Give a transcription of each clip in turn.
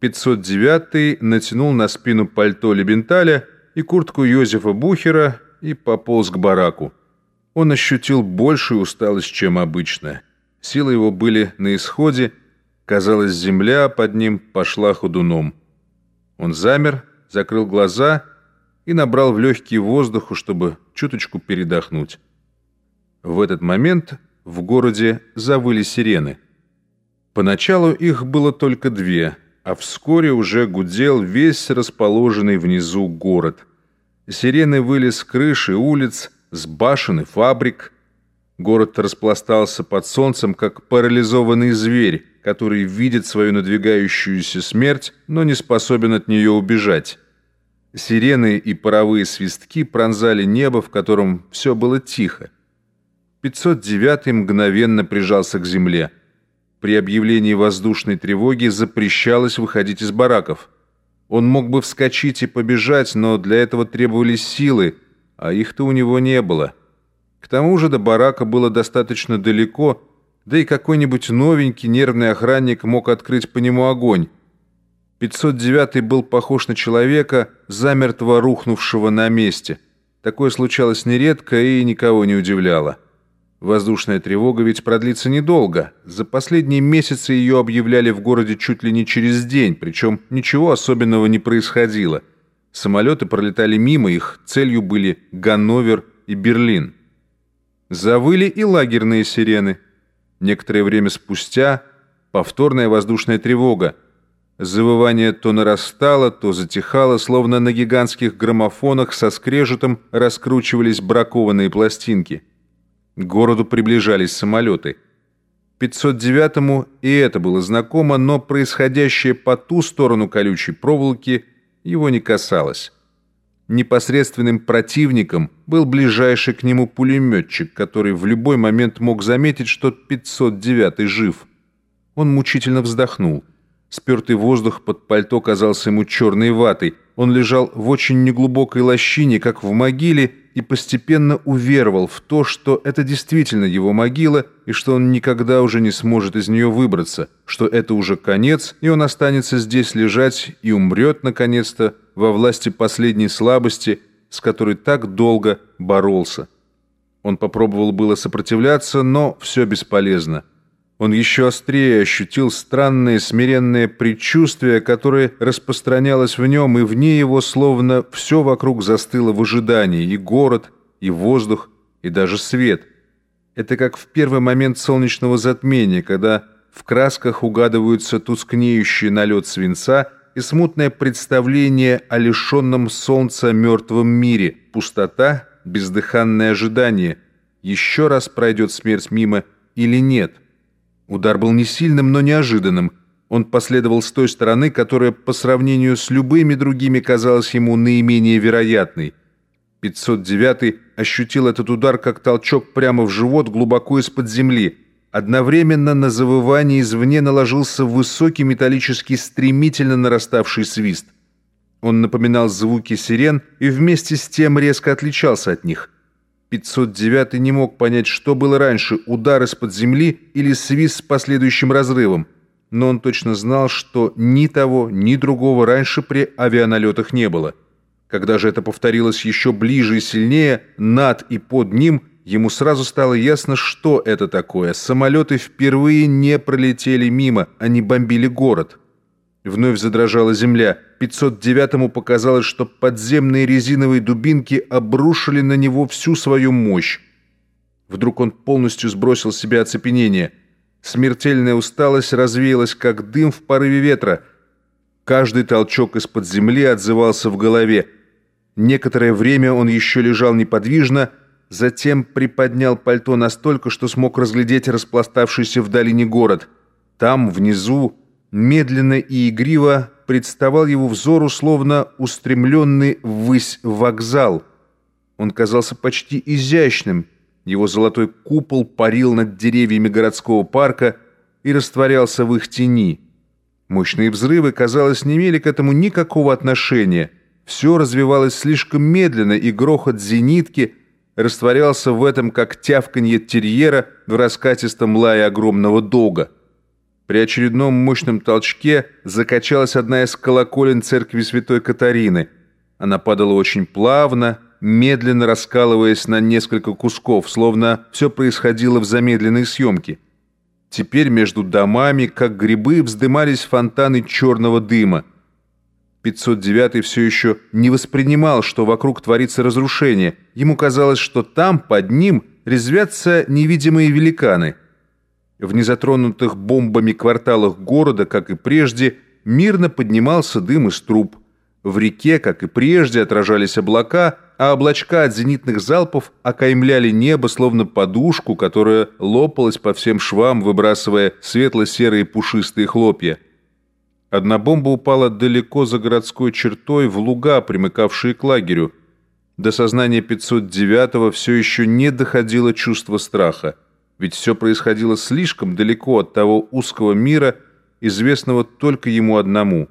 509 натянул на спину пальто Лебенталя и куртку Йозефа Бухера и пополз к бараку. Он ощутил большую усталость, чем обычно. Силы его были на исходе, казалось, земля под ним пошла ходуном. Он замер, закрыл глаза и набрал в легкие воздуху, чтобы чуточку передохнуть. В этот момент в городе завыли сирены. Поначалу их было только две, а вскоре уже гудел весь расположенный внизу город. Сирены выли с крыши улиц, с башен и фабрик. Город распластался под солнцем, как парализованный зверь, который видит свою надвигающуюся смерть, но не способен от нее убежать. Сирены и паровые свистки пронзали небо, в котором все было тихо. 509 мгновенно прижался к земле. При объявлении воздушной тревоги запрещалось выходить из бараков. Он мог бы вскочить и побежать, но для этого требовались силы, а их-то у него не было. К тому же до барака было достаточно далеко, да и какой-нибудь новенький нервный охранник мог открыть по нему огонь. 509 был похож на человека, замертво рухнувшего на месте. Такое случалось нередко и никого не удивляло. Воздушная тревога ведь продлится недолго. За последние месяцы ее объявляли в городе чуть ли не через день, причем ничего особенного не происходило. Самолеты пролетали мимо, их целью были Ганновер и Берлин. Завыли и лагерные сирены. Некоторое время спустя повторная воздушная тревога. Завывание то нарастало, то затихало, словно на гигантских граммофонах со скрежетом раскручивались бракованные пластинки. К городу приближались самолеты. 509-му и это было знакомо, но происходящее по ту сторону колючей проволоки его не касалось. Непосредственным противником был ближайший к нему пулеметчик, который в любой момент мог заметить, что 509-й жив. Он мучительно вздохнул. Спертый воздух под пальто казался ему черной ватой. Он лежал в очень неглубокой лощине, как в могиле, и постепенно уверовал в то, что это действительно его могила, и что он никогда уже не сможет из нее выбраться, что это уже конец, и он останется здесь лежать и умрет, наконец-то, во власти последней слабости, с которой так долго боролся. Он попробовал было сопротивляться, но все бесполезно – он еще острее ощутил странное смиренное предчувствие, которое распространялось в нем, и вне его словно все вокруг застыло в ожидании, и город, и воздух, и даже свет. Это как в первый момент солнечного затмения, когда в красках угадываются тускнеющий налет свинца и смутное представление о лишенном солнца мертвом мире, пустота, бездыханное ожидание, еще раз пройдет смерть мимо или нет – Удар был не сильным, но неожиданным. Он последовал с той стороны, которая по сравнению с любыми другими казалась ему наименее вероятной. 509 ощутил этот удар как толчок прямо в живот глубоко из-под земли. Одновременно на завывание извне наложился высокий металлический стремительно нараставший свист. Он напоминал звуки сирен и вместе с тем резко отличался от них – 509 не мог понять, что было раньше, удар из-под земли или свист с последующим разрывом. Но он точно знал, что ни того, ни другого раньше при авианалетах не было. Когда же это повторилось еще ближе и сильнее, над и под ним, ему сразу стало ясно, что это такое. Самолеты впервые не пролетели мимо, они бомбили город. Вновь задрожала земля. 509-му показалось, что подземные резиновые дубинки обрушили на него всю свою мощь. Вдруг он полностью сбросил с себя оцепенение. Смертельная усталость развеялась, как дым в порыве ветра. Каждый толчок из-под земли отзывался в голове. Некоторое время он еще лежал неподвижно, затем приподнял пальто настолько, что смог разглядеть распластавшийся в долине город. Там, внизу, медленно и игриво представал его взору, словно устремленный ввысь вокзал. Он казался почти изящным. Его золотой купол парил над деревьями городского парка и растворялся в их тени. Мощные взрывы, казалось, не имели к этому никакого отношения. Все развивалось слишком медленно, и грохот зенитки растворялся в этом, как тявканье терьера в раскатистом лае огромного дога. При очередном мощном толчке закачалась одна из колоколен церкви святой Катарины. Она падала очень плавно, медленно раскалываясь на несколько кусков, словно все происходило в замедленной съемке. Теперь между домами, как грибы, вздымались фонтаны черного дыма. 509 все еще не воспринимал, что вокруг творится разрушение. Ему казалось, что там, под ним, резвятся невидимые великаны. В незатронутых бомбами кварталах города, как и прежде, мирно поднимался дым из труб. В реке, как и прежде, отражались облака, а облачка от зенитных залпов окаймляли небо, словно подушку, которая лопалась по всем швам, выбрасывая светло-серые пушистые хлопья. Одна бомба упала далеко за городской чертой в луга, примыкавшие к лагерю. До сознания 509-го все еще не доходило чувство страха, ведь все происходило слишком далеко от того узкого мира, известного только ему одному.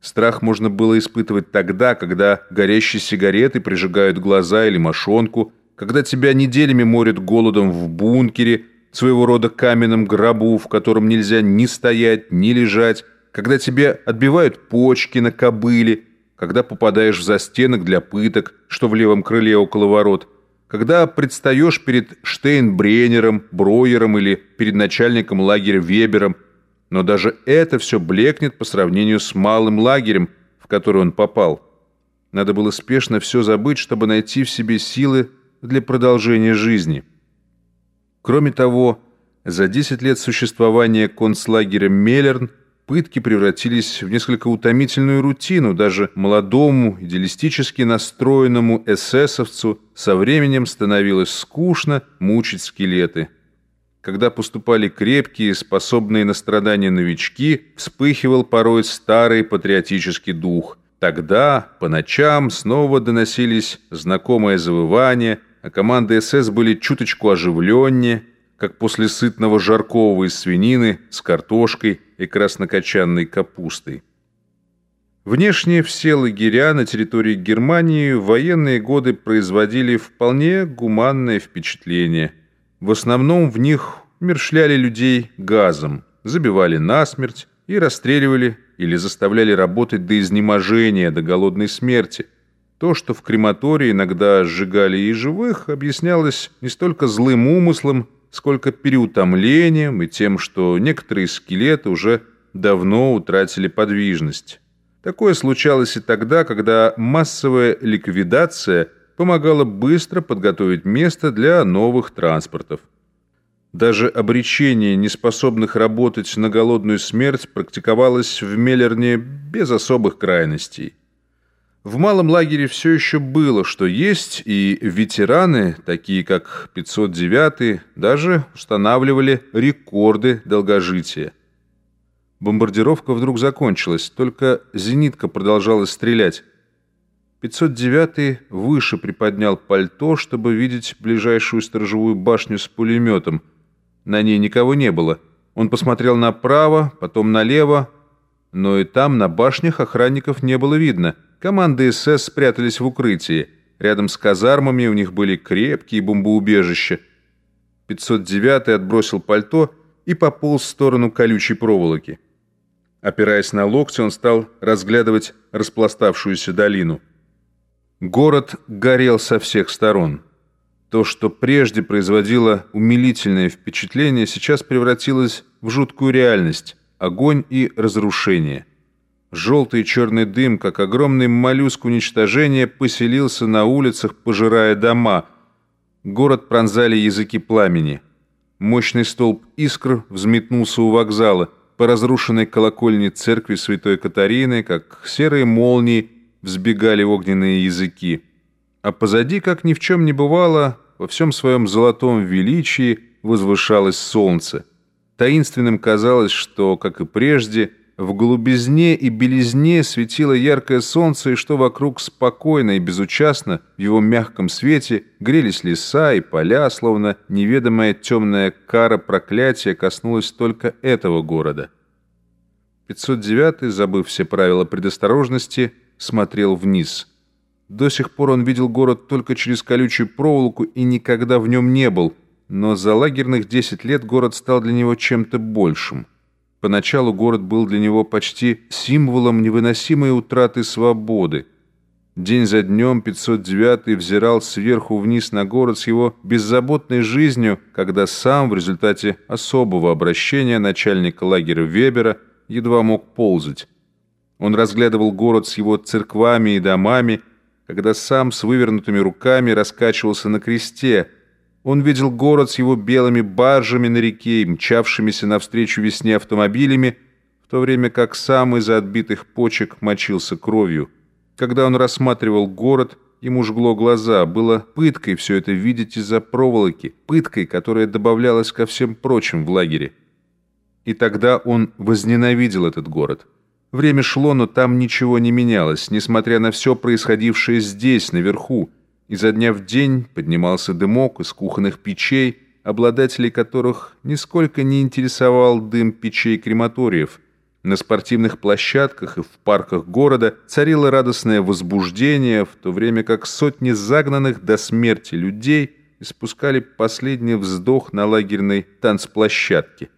Страх можно было испытывать тогда, когда горящие сигареты прижигают глаза или мошонку, когда тебя неделями морят голодом в бункере, своего рода каменном гробу, в котором нельзя ни стоять, ни лежать, когда тебе отбивают почки на кобыле, когда попадаешь в застенок для пыток, что в левом крыле около ворот, когда предстаешь перед Штейнбренером, Броером или перед начальником лагеря Вебером, но даже это все блекнет по сравнению с малым лагерем, в который он попал. Надо было спешно все забыть, чтобы найти в себе силы для продолжения жизни. Кроме того, за 10 лет существования концлагеря Меллерн Пытки превратились в несколько утомительную рутину. Даже молодому, идеалистически настроенному эсэсовцу со временем становилось скучно мучить скелеты. Когда поступали крепкие, способные на страдания новички, вспыхивал порой старый патриотический дух. Тогда, по ночам, снова доносились знакомые завывания, а команды СС были чуточку оживленнее – как после сытного жаркого из свинины с картошкой и краснокочанной капустой. Внешне все лагеря на территории Германии в военные годы производили вполне гуманное впечатление. В основном в них мершляли людей газом, забивали насмерть и расстреливали или заставляли работать до изнеможения, до голодной смерти. То, что в крематории иногда сжигали и живых, объяснялось не столько злым умыслом, сколько переутомлением и тем, что некоторые скелеты уже давно утратили подвижность. Такое случалось и тогда, когда массовая ликвидация помогала быстро подготовить место для новых транспортов. Даже обречение неспособных работать на голодную смерть практиковалось в Меллерне без особых крайностей. В малом лагере все еще было, что есть, и ветераны, такие как 509 даже устанавливали рекорды долгожития. Бомбардировка вдруг закончилась, только зенитка продолжала стрелять. 509 выше приподнял пальто, чтобы видеть ближайшую сторожевую башню с пулеметом. На ней никого не было. Он посмотрел направо, потом налево, но и там на башнях охранников не было видно – Команды СС спрятались в укрытии. Рядом с казармами у них были крепкие бомбоубежища. 509-й отбросил пальто и пополз в сторону колючей проволоки. Опираясь на локти, он стал разглядывать распластавшуюся долину. Город горел со всех сторон. То, что прежде производило умилительное впечатление, сейчас превратилось в жуткую реальность – огонь и разрушение. Желтый и черный дым, как огромный моллюск уничтожения, поселился на улицах, пожирая дома. Город пронзали языки пламени. Мощный столб искр взметнулся у вокзала. По разрушенной колокольне церкви святой Катарины, как серые молнии, взбегали огненные языки. А позади, как ни в чем не бывало, во всем своем золотом величии возвышалось солнце. Таинственным казалось, что, как и прежде, в голубизне и белизне светило яркое солнце, и что вокруг спокойно и безучастно, в его мягком свете, грелись леса и поля, словно неведомая темная кара проклятия коснулась только этого города. 509-й, забыв все правила предосторожности, смотрел вниз. До сих пор он видел город только через колючую проволоку и никогда в нем не был, но за лагерных 10 лет город стал для него чем-то большим – Поначалу город был для него почти символом невыносимой утраты свободы. День за днем 509 взирал сверху вниз на город с его беззаботной жизнью, когда сам в результате особого обращения начальника лагеря Вебера едва мог ползать. Он разглядывал город с его церквами и домами, когда сам с вывернутыми руками раскачивался на кресте. Он видел город с его белыми баржами на реке и мчавшимися навстречу весне автомобилями, в то время как сам из-за отбитых почек мочился кровью. Когда он рассматривал город, ему жгло глаза. Было пыткой все это видеть из-за проволоки, пыткой, которая добавлялась ко всем прочим в лагере. И тогда он возненавидел этот город – Время шло, но там ничего не менялось, несмотря на все происходившее здесь, наверху. Изо дня в день поднимался дымок из кухонных печей, обладателей которых нисколько не интересовал дым печей крематориев. На спортивных площадках и в парках города царило радостное возбуждение, в то время как сотни загнанных до смерти людей испускали последний вздох на лагерной танцплощадке.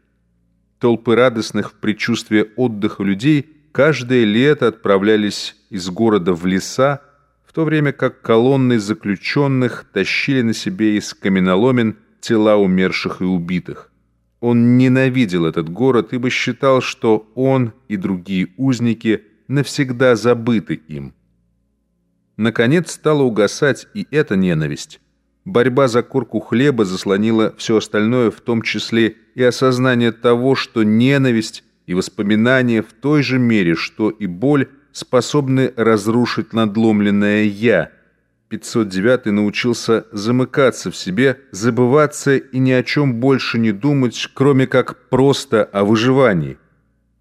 Толпы радостных в предчувствии отдыха людей – каждое лето отправлялись из города в леса, в то время как колонны заключенных тащили на себе из каменоломен тела умерших и убитых. Он ненавидел этот город, ибо считал, что он и другие узники навсегда забыты им. Наконец стала угасать и эта ненависть. Борьба за корку хлеба заслонила все остальное, в том числе и осознание того, что ненависть и воспоминания в той же мере, что и боль, способны разрушить надломленное «я». 509 научился замыкаться в себе, забываться и ни о чем больше не думать, кроме как просто о выживании.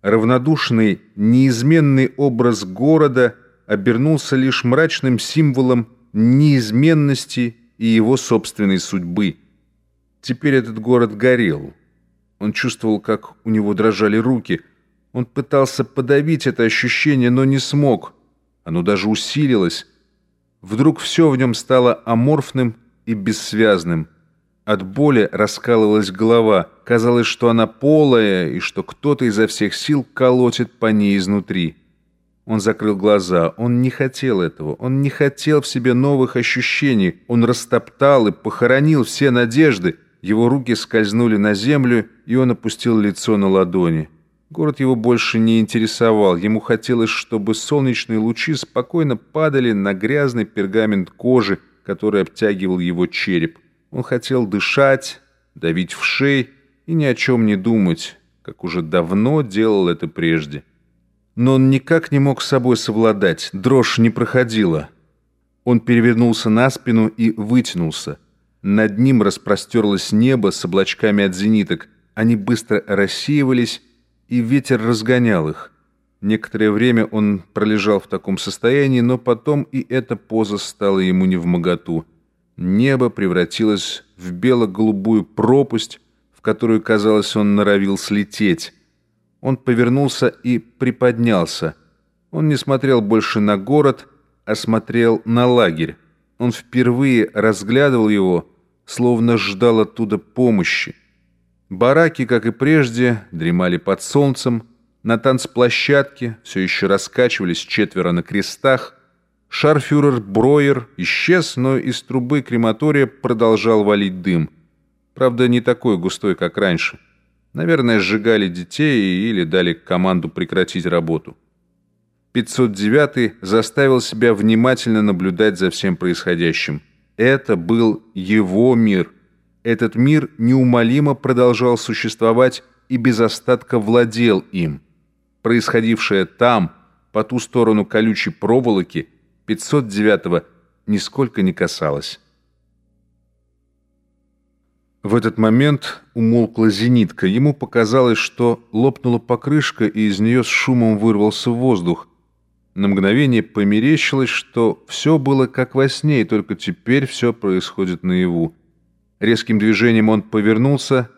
Равнодушный, неизменный образ города обернулся лишь мрачным символом неизменности и его собственной судьбы. Теперь этот город горел. Он чувствовал, как у него дрожали руки. Он пытался подавить это ощущение, но не смог. Оно даже усилилось. Вдруг все в нем стало аморфным и бессвязным. От боли раскалывалась голова. Казалось, что она полая, и что кто-то изо всех сил колотит по ней изнутри. Он закрыл глаза. Он не хотел этого. Он не хотел в себе новых ощущений. Он растоптал и похоронил все надежды. Его руки скользнули на землю, и он опустил лицо на ладони. Город его больше не интересовал. Ему хотелось, чтобы солнечные лучи спокойно падали на грязный пергамент кожи, который обтягивал его череп. Он хотел дышать, давить в шеи и ни о чем не думать, как уже давно делал это прежде. Но он никак не мог с собой совладать, дрожь не проходила. Он перевернулся на спину и вытянулся – над ним распростерлось небо с облачками от зениток. Они быстро рассеивались, и ветер разгонял их. Некоторое время он пролежал в таком состоянии, но потом и эта поза стала ему невмоготу. Небо превратилось в бело-голубую пропасть, в которую, казалось, он норовил слететь. Он повернулся и приподнялся. Он не смотрел больше на город, а смотрел на лагерь. Он впервые разглядывал его, словно ждал оттуда помощи. Бараки, как и прежде, дремали под солнцем. На танцплощадке все еще раскачивались четверо на крестах. Шарфюрер Броер исчез, но из трубы крематория продолжал валить дым. Правда, не такой густой, как раньше. Наверное, сжигали детей или дали команду прекратить работу. 509 заставил себя внимательно наблюдать за всем происходящим. Это был его мир. Этот мир неумолимо продолжал существовать и без остатка владел им. Происходившее там, по ту сторону колючей проволоки, 509-го нисколько не касалось. В этот момент умолкла зенитка. Ему показалось, что лопнула покрышка, и из нее с шумом вырвался воздух. На мгновение померещилось, что все было как во сне, и только теперь все происходит наяву. Резким движением он повернулся.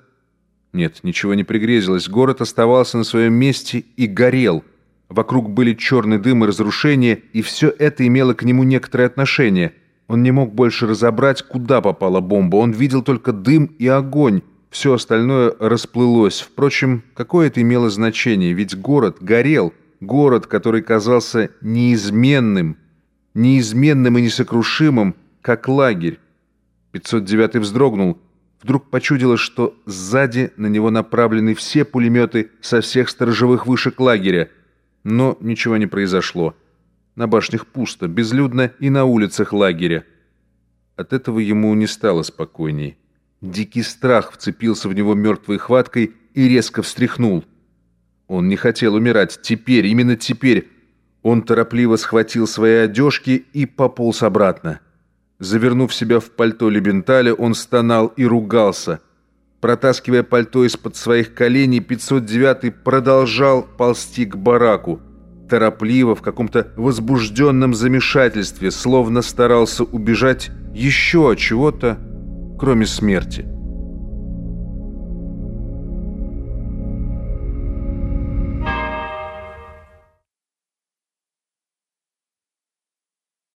Нет, ничего не пригрезилось. Город оставался на своем месте и горел. Вокруг были черный дым и разрушения, и все это имело к нему некоторое отношение. Он не мог больше разобрать, куда попала бомба. Он видел только дым и огонь. Все остальное расплылось. Впрочем, какое это имело значение, ведь город горел. Город, который казался неизменным, неизменным и несокрушимым, как лагерь. 509 вздрогнул. Вдруг почудилось, что сзади на него направлены все пулеметы со всех сторожевых вышек лагеря. Но ничего не произошло. На башнях пусто, безлюдно и на улицах лагеря. От этого ему не стало спокойней. Дикий страх вцепился в него мертвой хваткой и резко встряхнул. Он не хотел умирать. Теперь, именно теперь, он торопливо схватил свои одежки и пополз обратно. Завернув себя в пальто Лебенталя, он стонал и ругался. Протаскивая пальто из-под своих коленей, 509-й продолжал ползти к бараку. Торопливо, в каком-то возбужденном замешательстве, словно старался убежать еще от чего-то, кроме смерти.